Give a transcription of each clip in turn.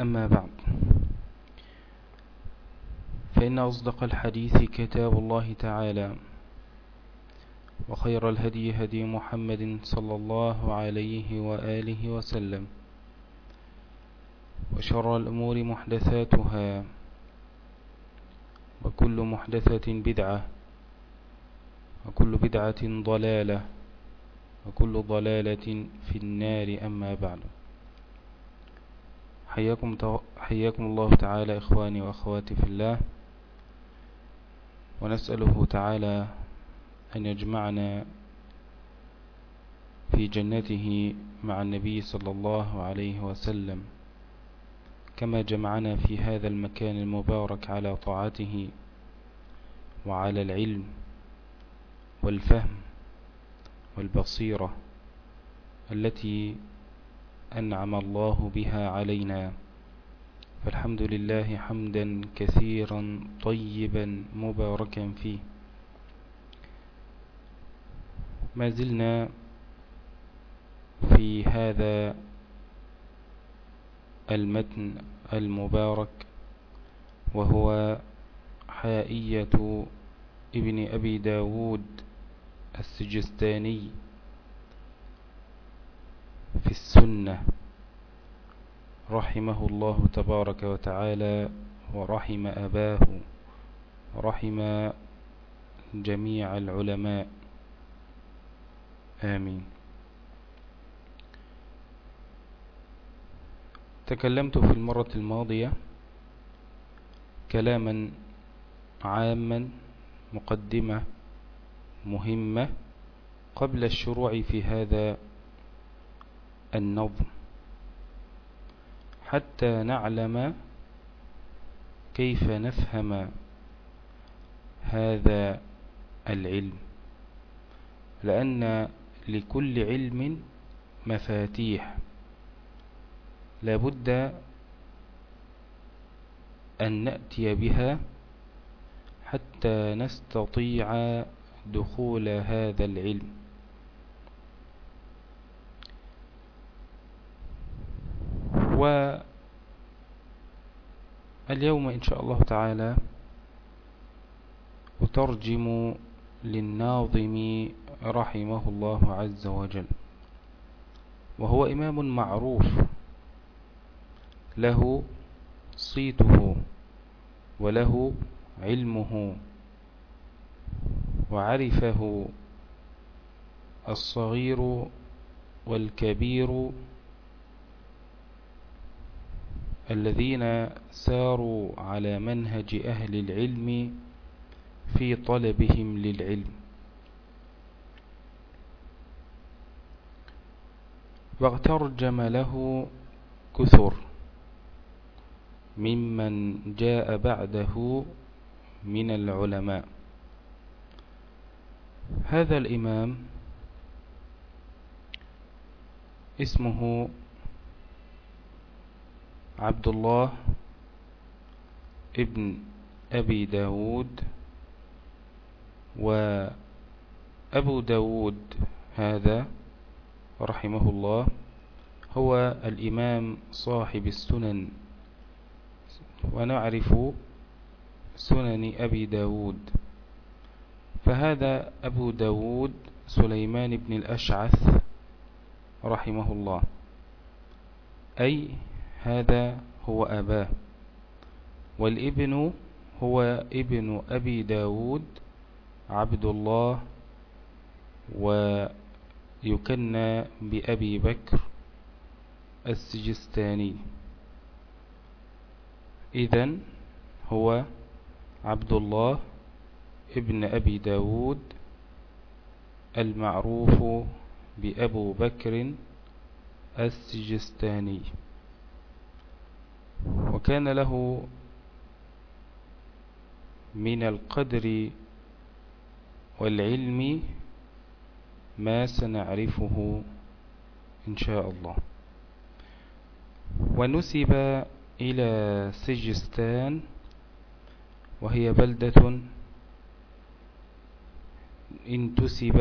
أما بعد. فإن أصدق الحديث كتاب الله تعالى وخير الهدي هدي محمد صلى الله عليه وآله وسلم وشر الأمور محدثاتها وكل محدثة بدعة وكل بدعة ضلالة وكل ضلالة في النار أما بعد. حياكم, حياكم الله تعالى إخواني وأخواتي في الله. ونسأله تعالى أن يجمعنا في جنته مع النبي صلى الله عليه وسلم كما جمعنا في هذا المكان المبارك على طاعته وعلى العلم والفهم والبصيرة التي أنعم الله بها علينا. فالحمد لله حمدا كثيرا طيبا مباركا فيه. ما زلنا في هذا المتن المبارك وهو حائية ابن أبي داود السجستاني. في السنة. رحمه الله تبارك وتعالى ورحم أباه ورحم جميع العلماء. آمين. تكلمت في المرة الماضية كلاما عاما مقدمة مهمة قبل الشروع في هذا النظم. حتى نعلم كيف نفهم هذا العلم. لأن لكل علم مفاتيح. لابد أن نأتي بها حتى نستطيع دخول هذا العلم. واليوم إن شاء الله تعالى أترجم للناظم رحمه الله عز وجل وهو إمام معروف له صيته وله علمه وعرفه الصغير والكبير الذين ساروا على منهج أهل العلم في طلبهم للعلم. واغترجم له كثر ممن جاء بعده من العلماء. هذا الإمام اسمه عبد الله ابن أبي داود وأبو داود هذا رحمه الله هو الإمام صاحب السنن ونعرف سنن أبي داود. فهذا أبو داود سليمان بن الأشعث رحمه الله. أي هذا هو أباه. والابن هو ابن أبي داود عبد الله ويكنى بأبي بكر السجستاني. إذن هو عبد الله ابن أبي داود المعروف بأبو بكر السجستاني. وكان له من القدر والعلم ما سنعرفه إن شاء الله. ونسب إلى سجستان وهي بلدة انتسب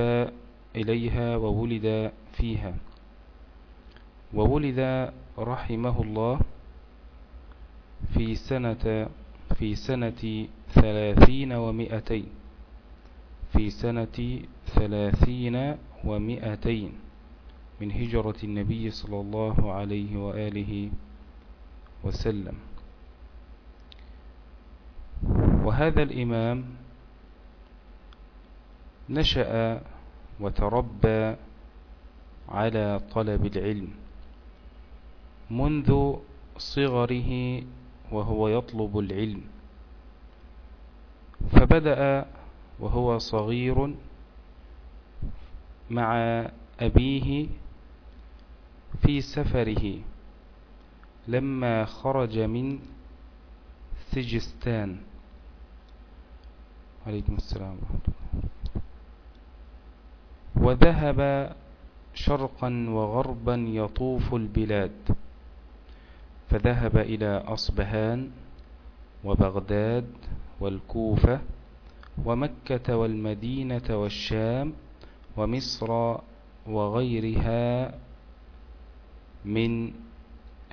إليها وولد فيها. وولد رحمه الله في سنة في سنة ثلاثين ومئتين. في سنة ثلاثين ومئتين. من هجرة النبي صلى الله عليه وآله وسلم. وهذا الإمام نشأ وتربى على طلب العلم منذ صغره وهو يطلب العلم. فبدأ وهو صغير مع أبيه في سفره لما خرج من سجستان. عليكم السلام وذهب شرقا وغربا يطوف البلاد. فذهب إلى أصبهان وبغداد والكوفة ومكة والمدينة والشام ومصر وغيرها من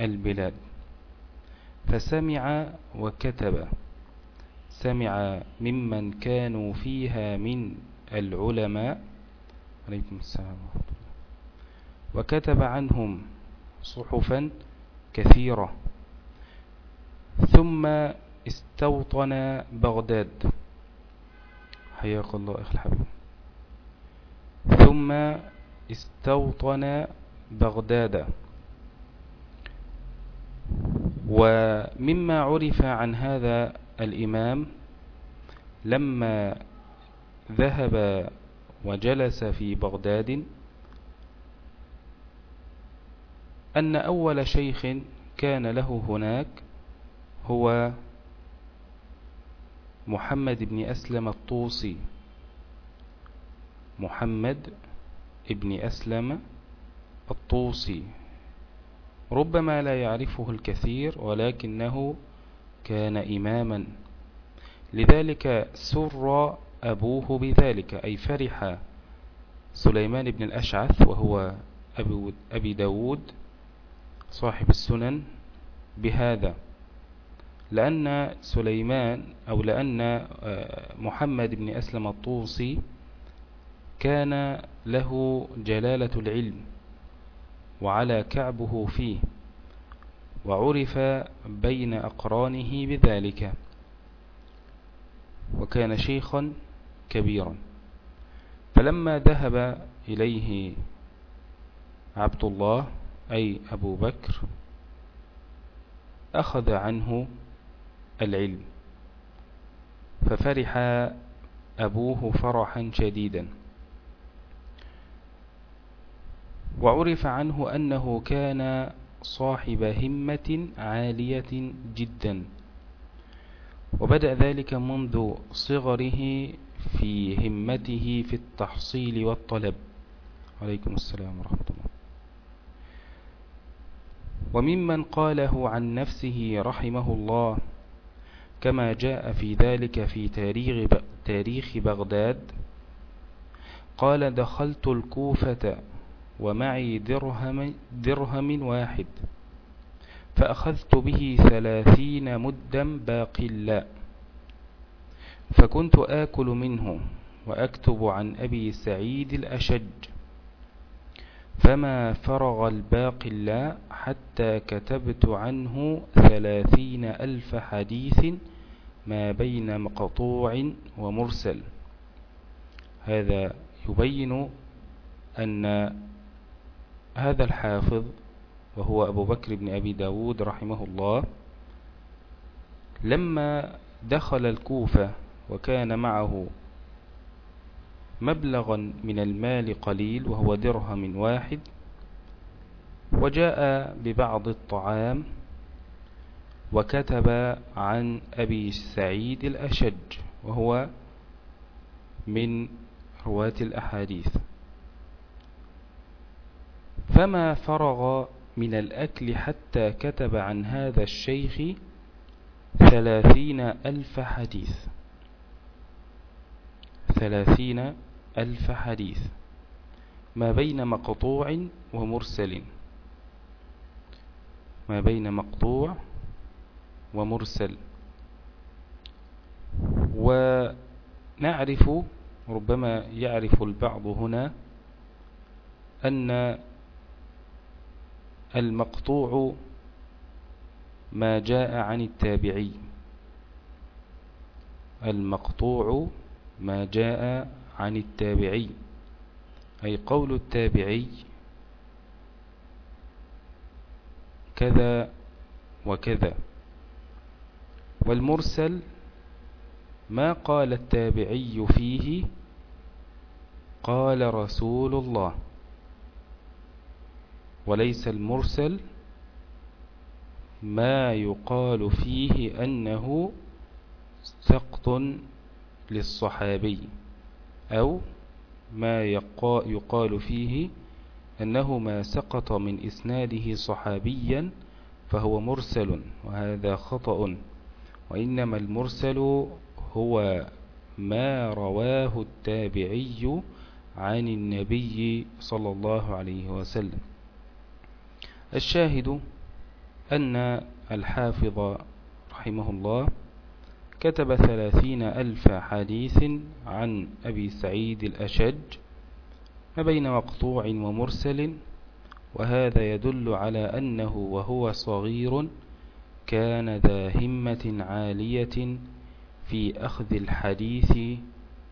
البلاد. فسمع وكتب. سمع ممن كانوا فيها من العلماء. عليكم السلام وكتب عنهم صحفا كثيرة. ثم استوطن بغداد. حياك الله أخي الحبيب. ثم استوطن بغداد. ومما عرف عن هذا الإمام لما ذهب وجلس في بغداد أن أول شيخ كان له هناك هو محمد بن أسلم الطوسي. محمد ابن أسلم الطوسي. ربما لا يعرفه الكثير ولكنه كان إماما. لذلك سر أبوه بذلك أي فرح سليمان بن الأشعث وهو أبي داود صاحب السنن بهذا لأن سليمان أو لأن آه، محمد بن أسلم الطوسي كان له جلالة العلم وعلى كعبه فيه وعرف بين أقرانه بذلك وكان شيخا كبيرا. فلما ذهب إليه عبد الله أي أبو بكر أخذ عنه العلم ففرح أبوه فرحا شديدا. وعرف عنه أنه كان صاحب همة عالية جدا وبدأ ذلك منذ صغره في همته في التحصيل والطلب. عليكم السلام ورحمة الله. وممن قاله عن نفسه رحمه الله كما جاء في ذلك في تاريخ بغداد قال دخلت الكوفة ومعي درهم, درهم واحد فأخذت به ثلاثين مدا باقلا فكنت آكل منه وأكتب عن أبي سعيد الأشج فما فرغ الباقلا حتى كتبت عنه ثلاثين ألف حديث ما بين مقطوع ومرسل. هذا يبين أن هذا الحافظ وهو أبو بكر بن أبي داود رحمه الله لما دخل الكوفة وكان معه مبلغا من المال قليل وهو درهم واحد وجاء ببعض الطعام وكتب عن أبي سعيد الأشج وهو من رواة الأحاديث. فما فرغ من الأكل حتى كتب عن هذا الشيخ ثلاثين ألف حديث. ثلاثين ألف حديث. ما بين مقطوع ومرسل. ما بين مقطوع ومرسل. ونعرف ربما يعرف البعض هنا أن المقطوع ما جاء عن التابعي. المقطوع ما جاء عن التابعي أي قول التابعي كذا وكذا. والمرسل ما قال التابعي فيه قال رسول الله. وليس المرسل ما يقال فيه أنه سقط للصحابي. أو ما يقال فيه أنه ما سقط من إسناده صحابيا فهو مرسل وهذا خطأ وإنما المرسل هو ما رواه التابعي عن النبي صلى الله عليه وسلم. الشاهد أن الحافظ رحمه الله كتب ثلاثين ألف حديث عن أبي سعيد الأشج ما بين مقطوع ومرسل وهذا يدل على أنه وهو صغير كان ذا همة عالية في أخذ الحديث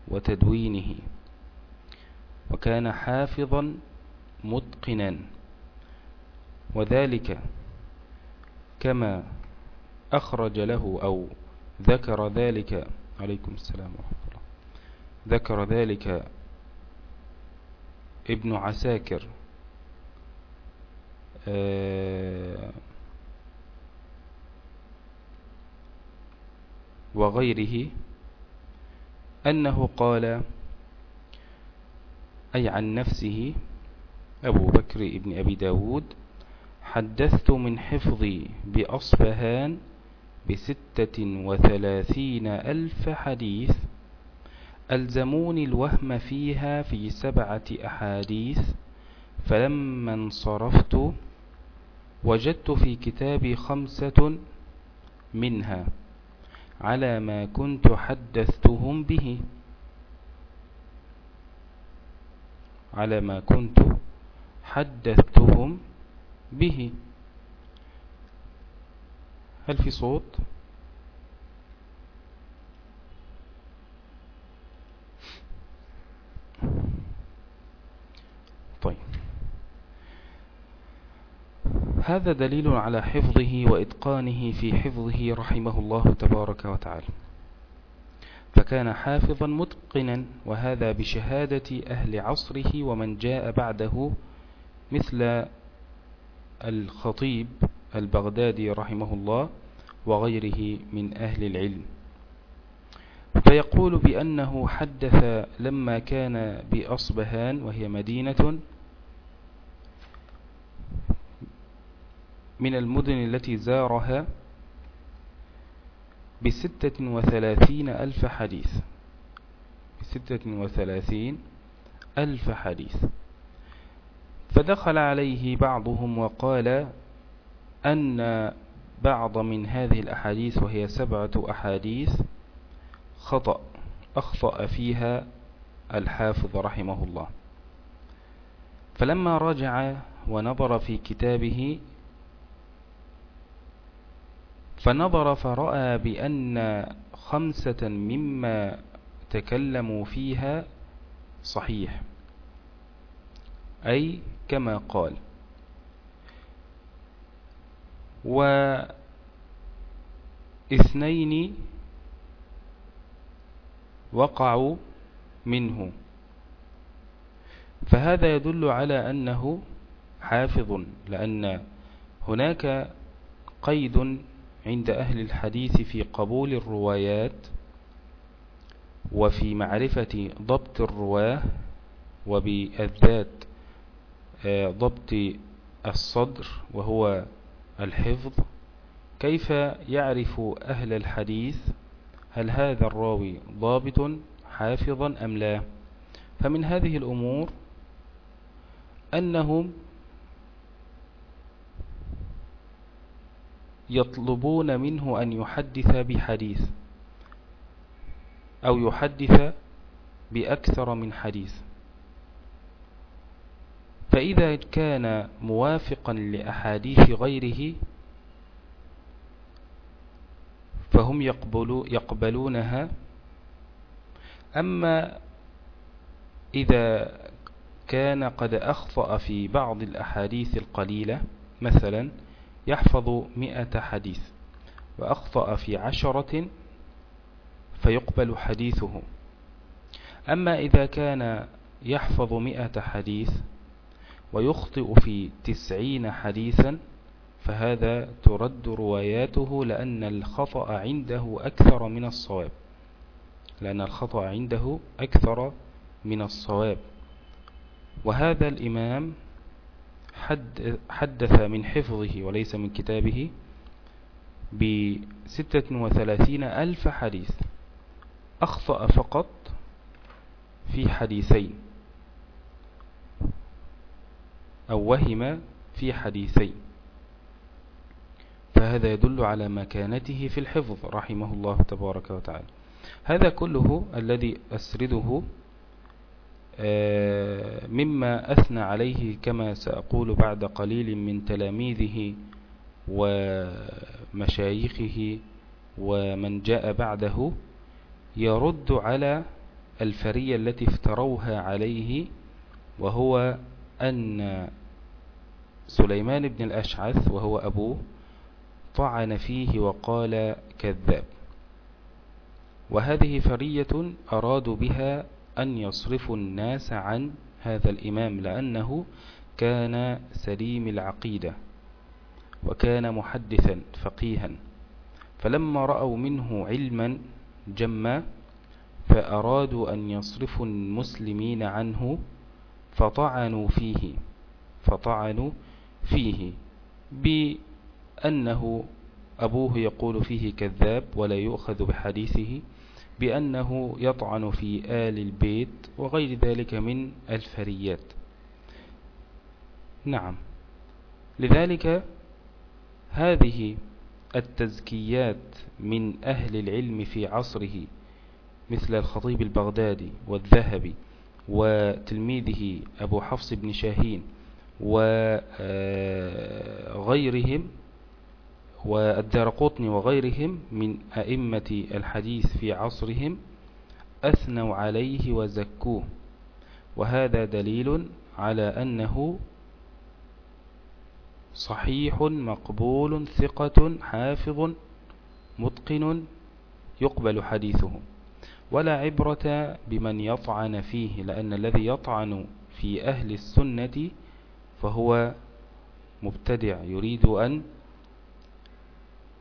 وتدوينه. وكان حافظا متقنا. وذلك كما أخرج له أو ذكر ذلك عليكم السلام ورحمة الله. ذكر ذلك ابن عساكر آه، وغيره أنه قال أي عن نفسه أبو بكر ابن أبي داود حدثت من حفظي بأصفهان بستة وثلاثين ألف حديث ألزموني الوهم فيها في سبعة أحاديث فلما انصرفت وجدت في كتابي خمسة منها على ما كنت حدثتهم به. على ما كنت حدثتهم به. هل في صوت؟ طيب. هذا دليل على حفظه وإتقانه في حفظه رحمه الله تبارك وتعالى. فكان حافظا متقنا وهذا بشهادة أهل عصره ومن جاء بعده مثل الخطيب البغدادي رحمه الله وغيره من أهل العلم. فيقول بأنه حدث لما كان بأصبهان وهي مدينة من المدن التي زارها بستة وثلاثين ألف حديث. بستة وثلاثين ألف حديث. فدخل عليه بعضهم وقال أن بعض من هذه الأحاديث وهي سبعة أحاديث خطأ أخطأ فيها الحافظ رحمه الله. فلما رجع ونظر في كتابه فنظر فرأى بأن خمسة مما تكلموا فيها صحيح. أي كما قال واثنين وقعوا منه. فهذا يدل على أنه حافظ لأن هناك قيد عند أهل الحديث في قبول الروايات وفي معرفة ضبط الرواة وبالذات آه، ضبط الصدر وهو الحفظ. كيف يعرف أهل الحديث هل هذا الراوي ضابط حافظا أم لا؟ فمن هذه الأمور أنهم يطلبون منه أن يحدث بحديث أو يحدث بأكثر من حديث. فإذا كان موافقا لأحاديث غيره فهم يقبلونها. أما إذا كان قد أخطأ في بعض الأحاديث القليلة مثلا يحفظ مئة حديث وأخطأ في عشرة فيقبل حديثه. أما إذا كان يحفظ مئة حديث ويخطئ في تسعين حديثا فهذا ترد رواياته لأن الخطأ عنده أكثر من الصواب. لأن الخطأ عنده أكثر من الصواب. وهذا الإمام حد حدث من حفظه وليس من كتابه بستة وثلاثين ألف حديث. أخطأ فقط في حديثين. أو وهم في حديثين فهذا يدل على مكانته في الحفظ رحمه الله تبارك وتعالى. هذا كله الذي أسرده آه، مما أثنى عليه كما سأقول بعد قليل من تلاميذه ومشايخه ومن جاء بعده يرد على الفرية التي افتروها عليه وهو أن سليمان بن الأشعث وهو أبوه طعن فيه وقال كذاب. وهذه فرية أرادوا بها أن يصرفوا الناس عن هذا الإمام لأنه كان سليم العقيدة وكان محدثا فقيها. فلما رأوا منه علما جما فأرادوا أن يصرفوا المسلمين عنه فطعنوا فيه فطعنوا فيه بأنه أبوه يقول فيه كذاب ولا يؤخذ بحديثه بأنه يطعن في آل البيت وغير ذلك من الفريات. نعم. لذلك هذه التزكيات من أهل العلم في عصره مثل الخطيب البغدادي والذهبي وتلميذه أبو حفص بن شاهين وغيرهم والدار قطني وغيرهم من أئمة الحديث في عصرهم أثنوا عليه وزكوه. وهذا دليل على أنه صحيح مقبول ثقة حافظ متقن يقبل حديثه. ولا عبرة بمن يطعن فيه لأن الذي يطعن في أهل السنة فهو مبتدع يريد أن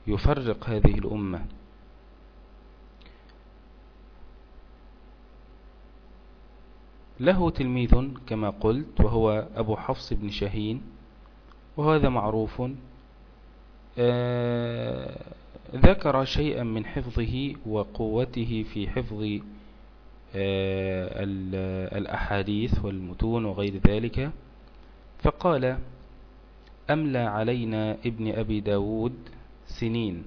يفرق هذه الأمة. له تلميذ كما قلت وهو أبو حفص بن شاهين وهذا معروف آه، ذكر شيئا من حفظه وقوته في حفظ آه، الأحاديث والمتون وغير ذلك فقال أملى علينا ابن أبي داود سنين.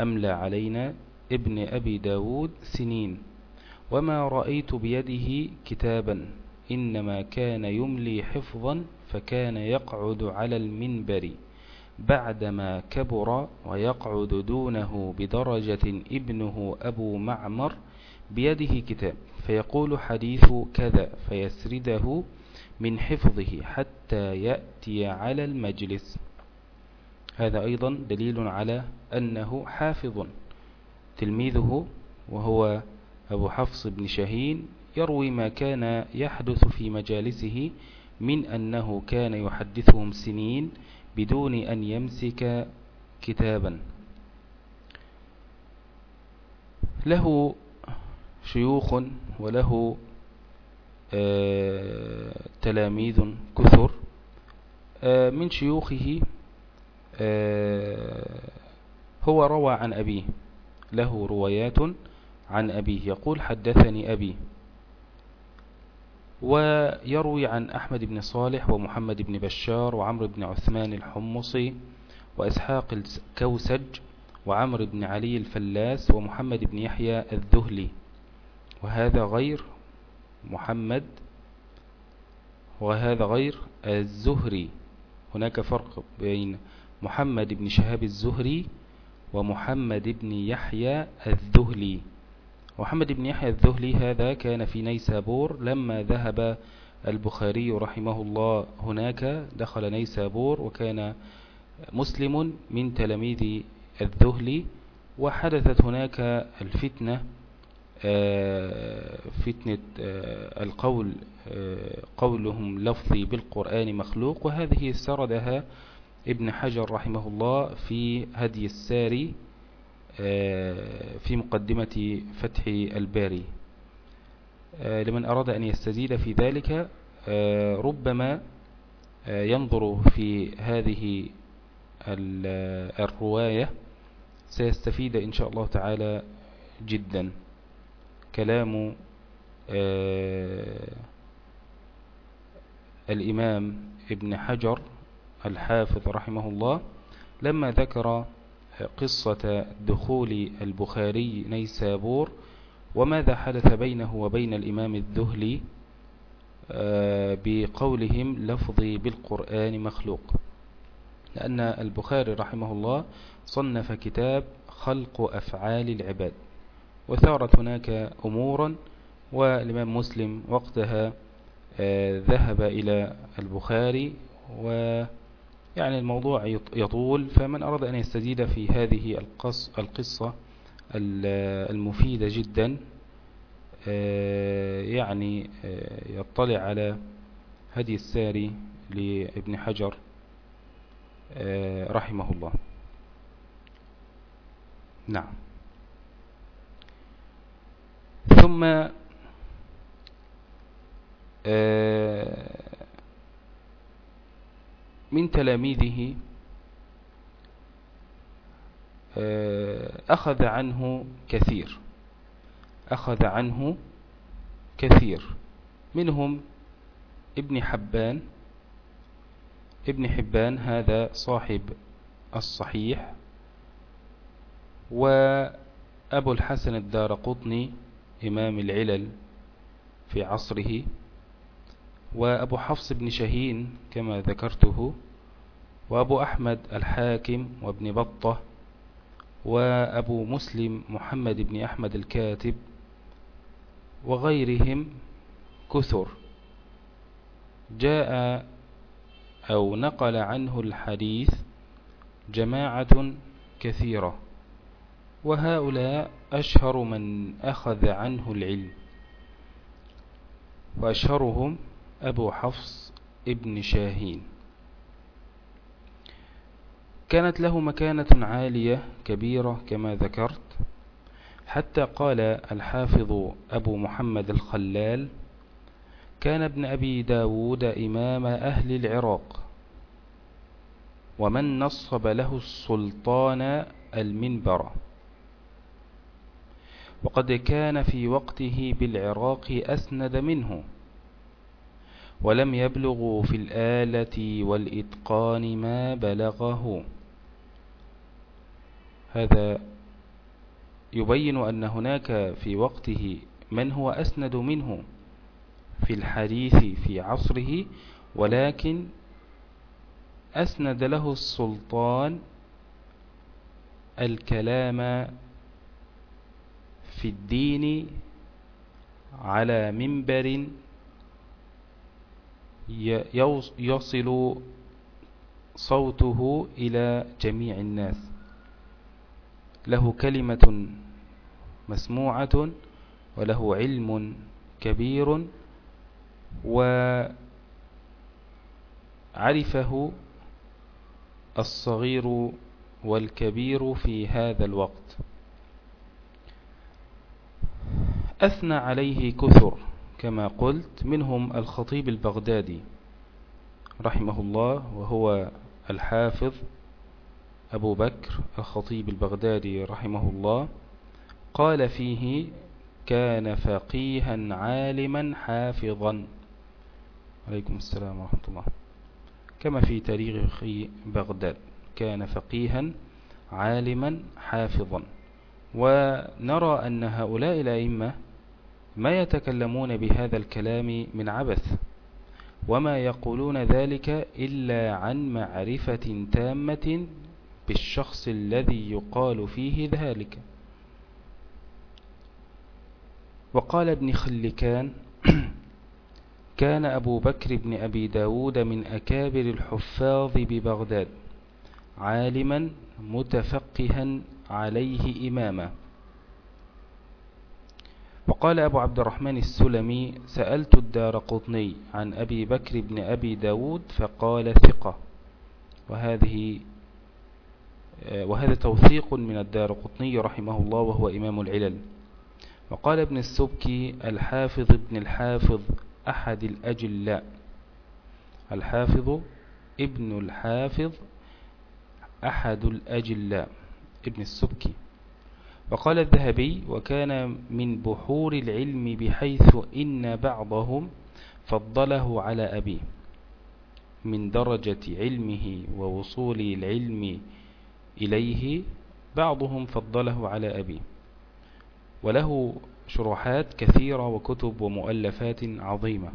أملى علينا ابن أبي داود سنين. وما رأيت بيده كتابا إنما كان يملي حفظا فكان يقعد على المنبر. بعدما كبر ويقعد دونه بدرجة ابنه أبو معمر بيده كتاب فيقول حديث كذا فيسرده من حفظه حتى يأتي على المجلس. هذا أيضا دليل على أنه حافظ. تلميذه وهو أبو حفص بن شهين يروي ما كان يحدث في مجالسه من أنه كان يحدثهم سنين بدون أن يمسك كتابا. له شيوخ وله آه، تلاميذ كثر. آه، من شيوخه آه، هو روى عن أبيه. له روايات عن أبيه. يقول حدثني أبي. ويروي عن أحمد بن صالح ومحمد بن بشار وعمر بن عثمان الحمصي وإسحاق الكوسج وعمر بن علي الفلاس ومحمد بن يحيى الذهلي. وهذا غير محمد وهذا غير الزهري. هناك فرق بين محمد بن شهاب الزهري ومحمد بن يحيى الذهلي. محمد بن يحيى الذهلي هذا كان في نيسابور لما ذهب البخاري رحمه الله هناك دخل نيسابور وكان مسلم من تلاميذ الذهلي وحدثت هناك الفتنة آه، فتنة آه، القول آه، قولهم لفظي بالقرآن مخلوق وهذه سردها ابن حجر رحمه الله في هدي الساري في مقدمة فتح الباري. لمن أراد أن يستزيد في ذلك ربما ينظر في هذه الرواية سيستفيد إن شاء الله تعالى جدا. كلام الإمام ابن حجر الحافظ رحمه الله لما ذكر قصة دخول البخاري نيسابور وماذا حدث بينه وبين الإمام الذهلي؟ آه، بقولهم لفظي بالقرآن مخلوق. لأن البخاري رحمه الله صنف كتاب خلق أفعال العباد وثارت هناك أمورا والإمام مسلم وقتها آه، ذهب إلى البخاري و يعني الموضوع يطول. فمن أراد أن يستزيد في هذه القصة المفيدة جدا آه، يعني آه، يطلع على هدي الساري لابن حجر آه، رحمه الله. نعم. ثم من تلاميذه آه، أخذ عنه كثير أخذ عنه كثير. منهم ابن حبان ابن حبان هذا صاحب الصحيح وأبو الحسن الدار قطني إمام العلل في عصره. وأبو حفص بن شهين كما ذكرته وأبو أحمد الحاكم وابن بطة وأبو مسلم محمد بن أحمد الكاتب وغيرهم كثر. جاء أو نقل عنه الحديث جماعة كثيرة وهؤلاء أشهر من أخذ عنه العلم وأشهرهم أبو حفص ابن شاهين. كانت له مكانة عالية كبيرة كما ذكرت حتى قال الحافظ أبو محمد الخلال كان ابن أبي داود إمام أهل العراق ومن نصب له السلطان المنبر. وقد كان في وقته بالعراق أسند منه. ولم يبلغوا في الآلة والإتقان ما بلغه. هذا يبين أن هناك في وقته من هو أسند منه في الحديث في عصره ولكن أسند له السلطان الكلام في الدين على منبر يصل صوته إلى جميع الناس. له كلمة مسموعة وله علم كبير وعرفه الصغير والكبير في هذا الوقت. أثنى عليه كثر. كما قلت منهم الخطيب البغدادي رحمه الله وهو الحافظ أبو بكر الخطيب البغدادي رحمه الله. قال فيه كان فقيها عالما حافظا عليكم السلام ورحمة الله. كما في تاريخ بغداد كان فقيها عالما حافظا ونرى أن هؤلاء الأئمة ما يتكلمون بهذا الكلام من عبث؟ وما يقولون ذلك إلا عن معرفة تامة بالشخص الذي يقال فيه ذلك. وقال ابن خلكان كان أبو بكر بن أبي داود من أكابر الحفاظ ببغداد عالما متفقها عليه إماما. وقال أبو عبد الرحمن السلمي سألت الدار قطني عن أبي بكر بن أبي داود فقال ثقة. وهذه وهذا توثيق من الدار قطني رحمه الله وهو إمام العلل. وقال ابن السبكي الحافظ ابن الحافظ أحد الأجلاء. الحافظ ابن الحافظ أحد الأجلاء. ابن السبكي. وقال الذهبي وكان من بحور العلم بحيث إن بعضهم فضله على أبيه من درجة علمه ووصول العلم إليه بعضهم فضله على أبيه وله شروحات كثيرة وكتب ومؤلفات عظيمة.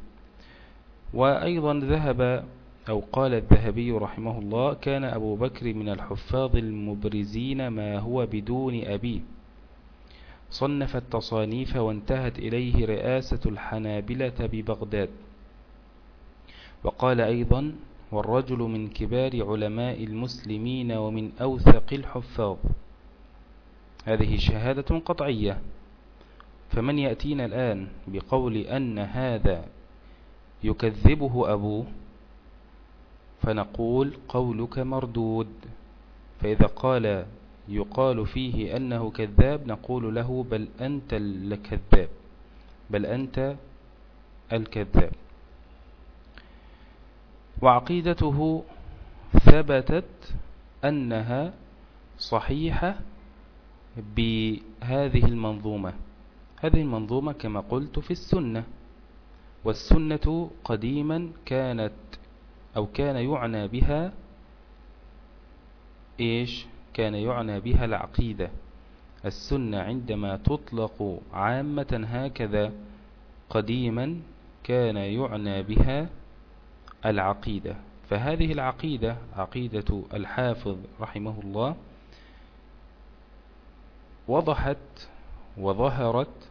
وأيضا ذهب أو قال الذهبي رحمه الله كان أبو بكر من الحفاظ المبرزين ما هو بدون أبيه صنف التصانيف وانتهت إليه رئاسة الحنابلة ببغداد. وقال أيضا والرجل من كبار علماء المسلمين ومن أوثق الحفاظ. هذه شهادة قطعية. فمن يأتينا الآن بقول أن هذا يكذبه أبوه؟ فنقول قولك مردود. فإذا قال يقال فيه أنه كذاب نقول له بل أنت الكذاب بل أنت الكذاب. وعقيدته ثبتت أنها صحيحة بهذه المنظومة. هذه المنظومة كما قلت في السنة والسنة قديما كانت أو كان يعنى بها إيش؟ كان يعنى بها العقيدة. السنة عندما تطلق عامة هكذا قديما كان يعنى بها العقيدة. فهذه العقيدة عقيدة الحافظ رحمه الله وضحت وظهرت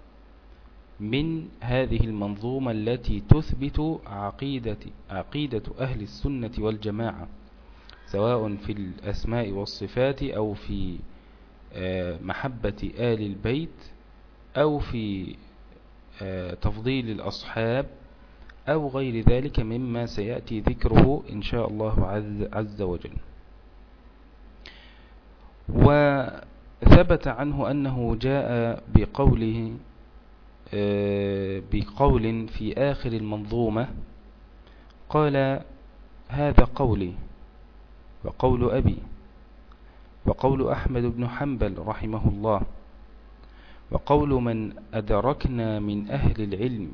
من هذه المنظومة التي تثبت عقيدة, عقيدة أهل السنة والجماعة. سواء في الأسماء والصفات أو في آه، محبة آل البيت أو في آه، تفضيل الأصحاب أو غير ذلك مما سيأتي ذكره إن شاء الله عز وجل. وثبت عنه أنه جاء بقوله آه، بقول في آخر المنظومة قال هذا قولي. وقول أبي وقول أحمد بن حنبل رحمه الله وقول من أدركنا من أهل العلم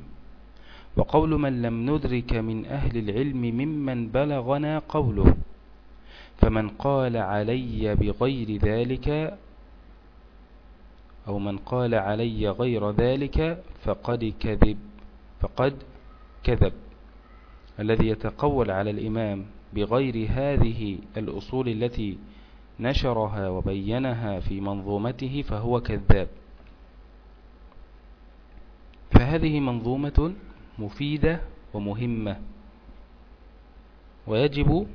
وقول من لم ندرك من أهل العلم ممن بلغنا قوله فمن قال علي بغير ذلك أو من قال علي غير ذلك فقد كذب فقد كذب. الذي يتقول على الإمام بغير هذه الأصول التي نشرها وبينها في منظومته فهو كذاب. فهذه منظومة مفيدة ومهمة ويجب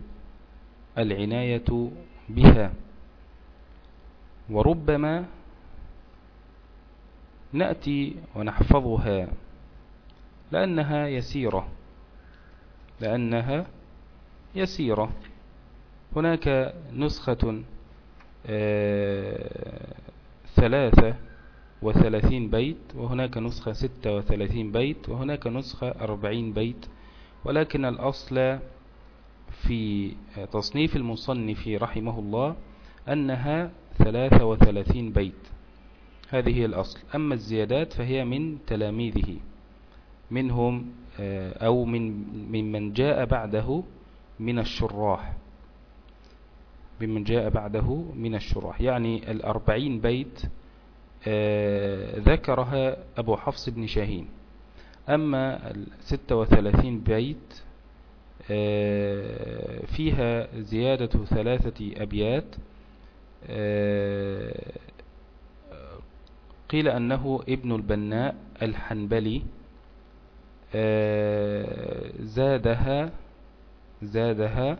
العناية بها. وربما نأتي ونحفظها لأنها يسيرة لأنها يسيرة. هناك نسخة آه، ثلاثة وثلاثين بيت وهناك نسخة ستة وثلاثين بيت وهناك نسخة أربعين بيت. ولكن الأصل في تصنيف المصنف رحمه الله أنها ثلاثة وثلاثين بيت. هذه هي الأصل. أما الزيادات فهي من تلاميذه منهم آه، أو من ممن جاء بعده من الشراح. ممن جاء بعده من الشراح. يعني الأربعين بيت آه، ذكرها أبو حفص بن شاهين. أما الستة وثلاثين بيت آه، فيها زيادة ثلاثة أبيات قيل أنه ابن البناء الحنبلي آه، زادها زادها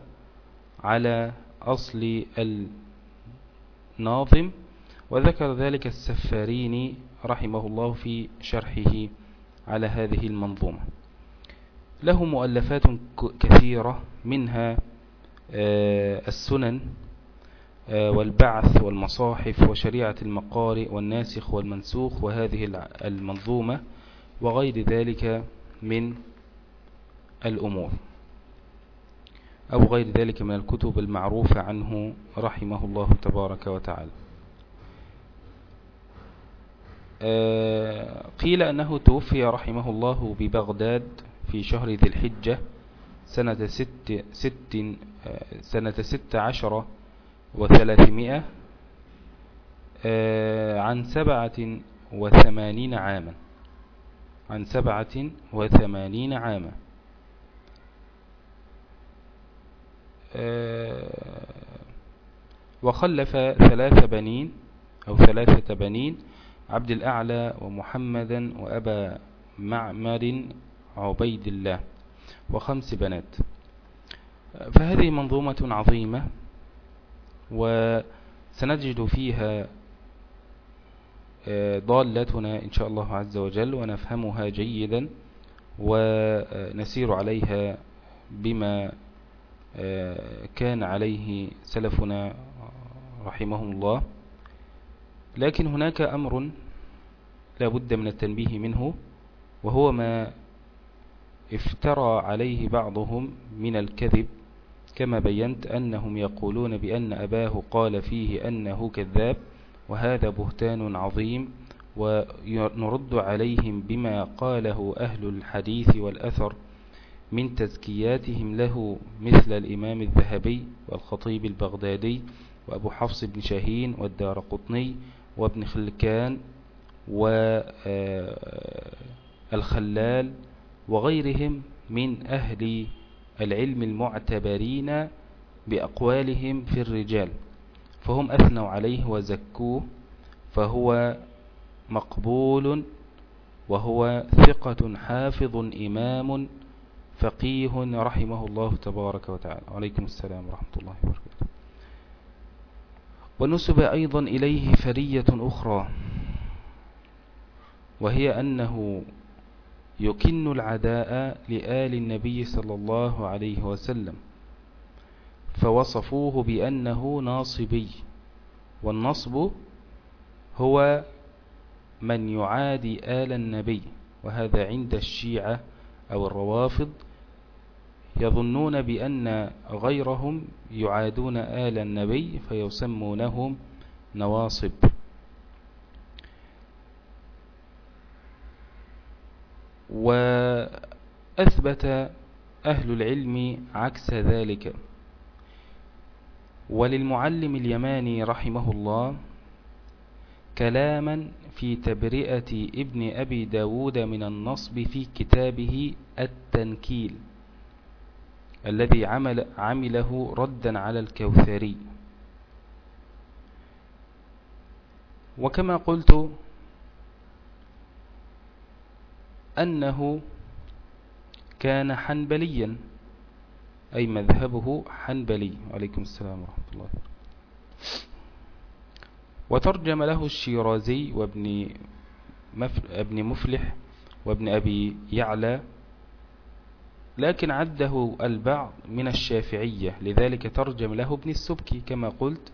على أصل الناظم وذكر ذلك السفاريني رحمه الله في شرحه على هذه المنظومة. له مؤلفات كثيرة منها آه، السنن آه، والبعث والمصاحف وشريعة المقارئ والناسخ والمنسوخ وهذه المنظومة وغير ذلك من الأمور. أو غير ذلك من الكتب المعروفة عنه رحمه الله تبارك وتعالى. آه، قيل أنه توفي رحمه الله ببغداد في شهر ذي الحجة سنة ست, ست آه، سنة ست عشر وثلاثمائة آه، عن سبعة وثمانين عاما. عن سبعة وثمانين عاما آه، وخلف ثلاث بنين أو ثلاثة بنين عبد الأعلى ومحمدا وأبا معمر عبيد الله وخمس بنات. فهذه منظومة عظيمة وسنجد فيها آه، ضالتنا إن شاء الله عز وجل ونفهمها جيدا ونسير عليها بما آه، كان عليه سلفنا رحمهم الله. لكن هناك أمر لا بد من التنبيه منه وهو ما افترى عليه بعضهم من الكذب. كما بينت أنهم يقولون بأن أباه قال فيه أنه كذاب وهذا بهتان عظيم ونرد عليهم بما قاله أهل الحديث والأثر. من تزكياتهم له مثل الإمام الذهبي والخطيب البغدادي وأبو حفص بن شاهين والدار قطني وابن خلكان والخلال آه، وغيرهم من أهل العلم المعتبرين بأقوالهم في الرجال. فهم أثنوا عليه وزكوه فهو مقبول وهو ثقة حافظ إمام فقيه رحمه الله تبارك وتعالى. عليكم السلام ورحمة الله وبركاته. ونسب أيضا إليه فرية أخرى وهي أنه يكن العداء لآل النبي صلى الله عليه وسلم فوصفوه بأنه ناصبي والنصب هو من يعادي آل النبي وهذا عند الشيعة أو الروافض يظنون بأن غيرهم يعادون آل النبي فيسمونهم نواصب. وأثبت أهل العلم عكس ذلك. وللمعلم اليماني رحمه الله كلاما في تبرئة ابن أبي داود من النصب في كتابه التنكيل. الذي عمل عمله ردا على الكوثري. وكما قلت أنه كان حنبليا أي مذهبه حنبلي. عليكم السلام ورحمة الله. وترجم له الشيرازي وابن ابن مفلح وابن أبي يعلى لكن عده البعض من الشافعية لذلك ترجم له ابن السبكي كما قلت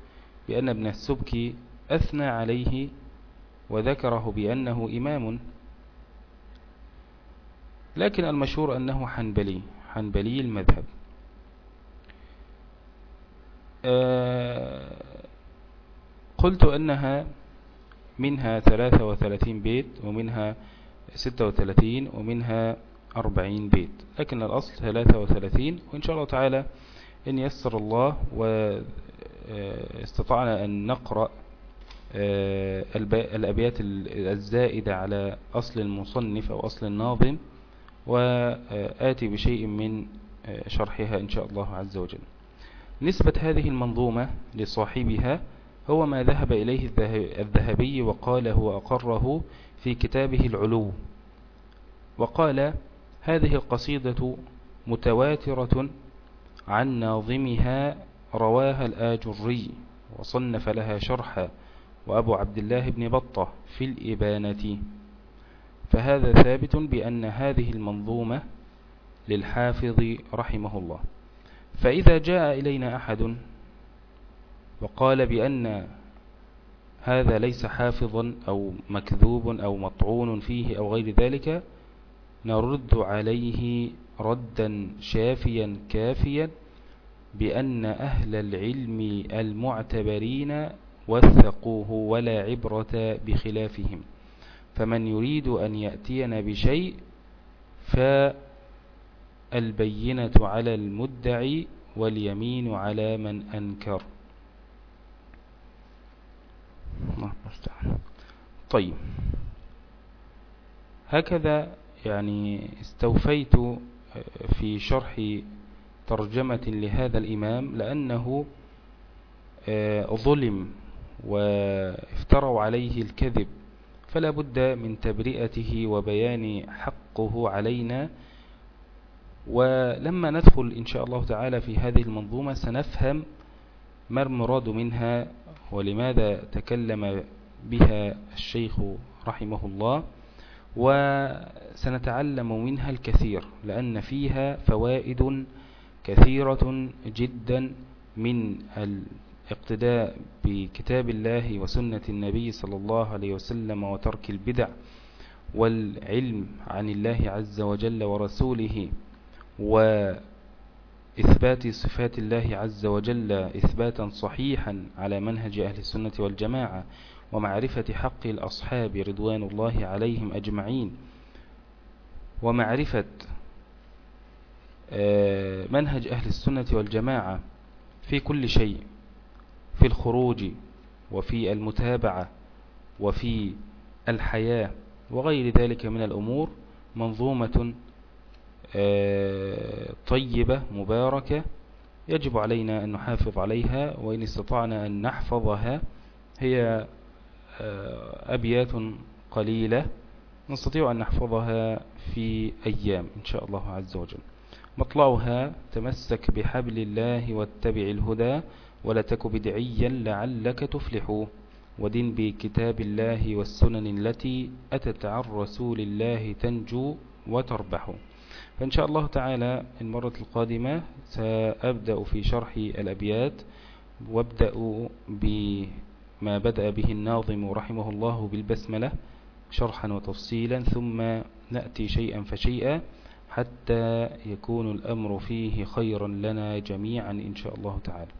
بأن ابن السبكي أثنى عليه وذكره بأنه إمام. لكن المشهور أنه حنبلي حنبلي المذهب. آه، قلت أنها منها ثلاثة وثلاثين بيت ومنها ستة وثلاثين ومنها أربعين بيت. لكن الأصل ثلاثة وثلاثين وإن شاء الله تعالى إن يسر الله واستطعنا أن نقرأ آه، الأبيات الزائدة على أصل المصنف أو أصل الناظم وآتي بشيء من آه، شرحها إن شاء الله عز وجل. نسبة هذه المنظومة لصاحبها هو ما ذهب إليه الذهبي وقاله وأقره في كتابه العلو. وقال هذه القصيدة متواترة عن ناظمها رواها الآجري وصنف لها شرحا وأبو عبد الله بن بطة في الإبانة. فهذا ثابت بأن هذه المنظومة للحافظ رحمه الله. فإذا جاء إلينا أحد وقال بأن هذا ليس حافظا أو مكذوب أو مطعون فيه أو غير ذلك نرد عليه ردا شافيا كافيا بأن أهل العلم المعتبرين وثقوه ولا عبرة بخلافهم. فمن يريد أن يأتينا بشيء فالبينة على المدعي واليمين على من أنكر. طيب. هكذا يعني استوفيت في شرح ترجمة لهذا الإمام لأنه آه، ظلم وافتروا عليه الكذب فلا بد من تبرئته وبيان حقه علينا. ولما ندخل إن شاء الله تعالى في هذه المنظومة سنفهم ما المراد منها ولماذا تكلم بها الشيخ رحمه الله. وسنتعلم منها الكثير لأن فيها فوائد كثيرة جدا من الاقتداء بكتاب الله وسنة النبي صلى الله عليه وسلم وترك البدع والعلم عن الله عز وجل ورسوله وإثبات صفات الله عز وجل إثباتا صحيحا على منهج أهل السنة والجماعة. ومعرفة حق الأصحاب رضوان الله عليهم أجمعين. ومعرفة آه، منهج أهل السنة والجماعة في كل شيء في الخروج وفي المتابعة وفي الحياة وغير ذلك من الأمور منظومة آه، طيبة مباركة يجب علينا أن نحافظ عليها وإن استطعنا أن نحفظها هي أبيات قليلة نستطيع أن نحفظها في أيام إن شاء الله عز وجل. مطلعها تمسك بحبل الله واتبع الهدى ولا تك بدعيا لعلك تفلح. ودن بكتاب الله والسنن التي أتت عن رسول الله تنجو وتربح. فإن شاء الله تعالى المرة القادمة سأبدأ في شرح الأبيات وأبدأ بما بدأ به الناظم رحمه الله بالبسملة شرحا وتفصيلا ثم نأتي شيئا فشيئا حتى يكون الأمر فيه خيرا لنا جميعا إن شاء الله تعالى.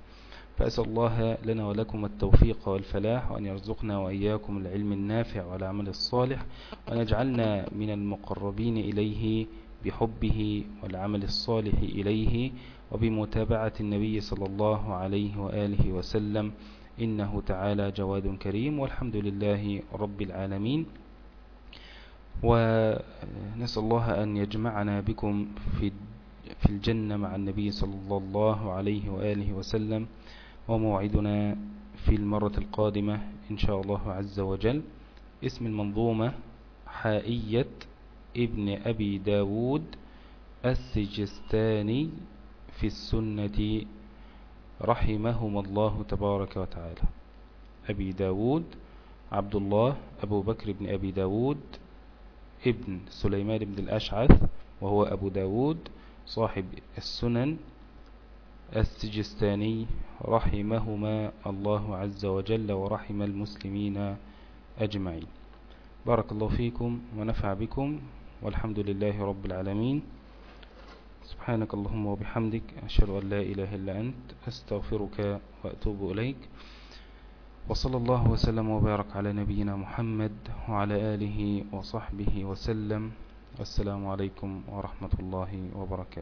فأسأل الله لنا ولكم التوفيق والفلاح وأن يرزقنا وإياكم العلم النافع والعمل الصالح وأن يجعلنا من المقربين إليه بحبه والعمل الصالح إليه وبمتابعة النبي صلى الله عليه وآله وسلم إنه تعالى جواد كريم والحمد لله رب العالمين. ونسأل الله أن يجمعنا بكم في في الجنة مع النبي صلى الله عليه وآله وسلم وموعدنا في المرة القادمة إن شاء الله عز وجل. اسم المنظومة حائية ابن أبي داود السجستاني في السنة رحمهم الله تبارك وتعالى. أبي داود عبد الله أبو بكر بن أبي داود ابن سليمان بن الأشعث وهو أبو داود صاحب السنن السجستاني رحمهما الله عز وجل ورحم المسلمين أجمعين. بارك الله فيكم ونفع بكم والحمد لله رب العالمين. سبحانك اللهم وبحمدك أشهد أن لا إله إلا أنت أستغفرك وأتوب إليك. وصلى الله وسلم وبارك على نبينا محمد وعلى آله وصحبه وسلم. السلام عليكم ورحمة الله وبركاته.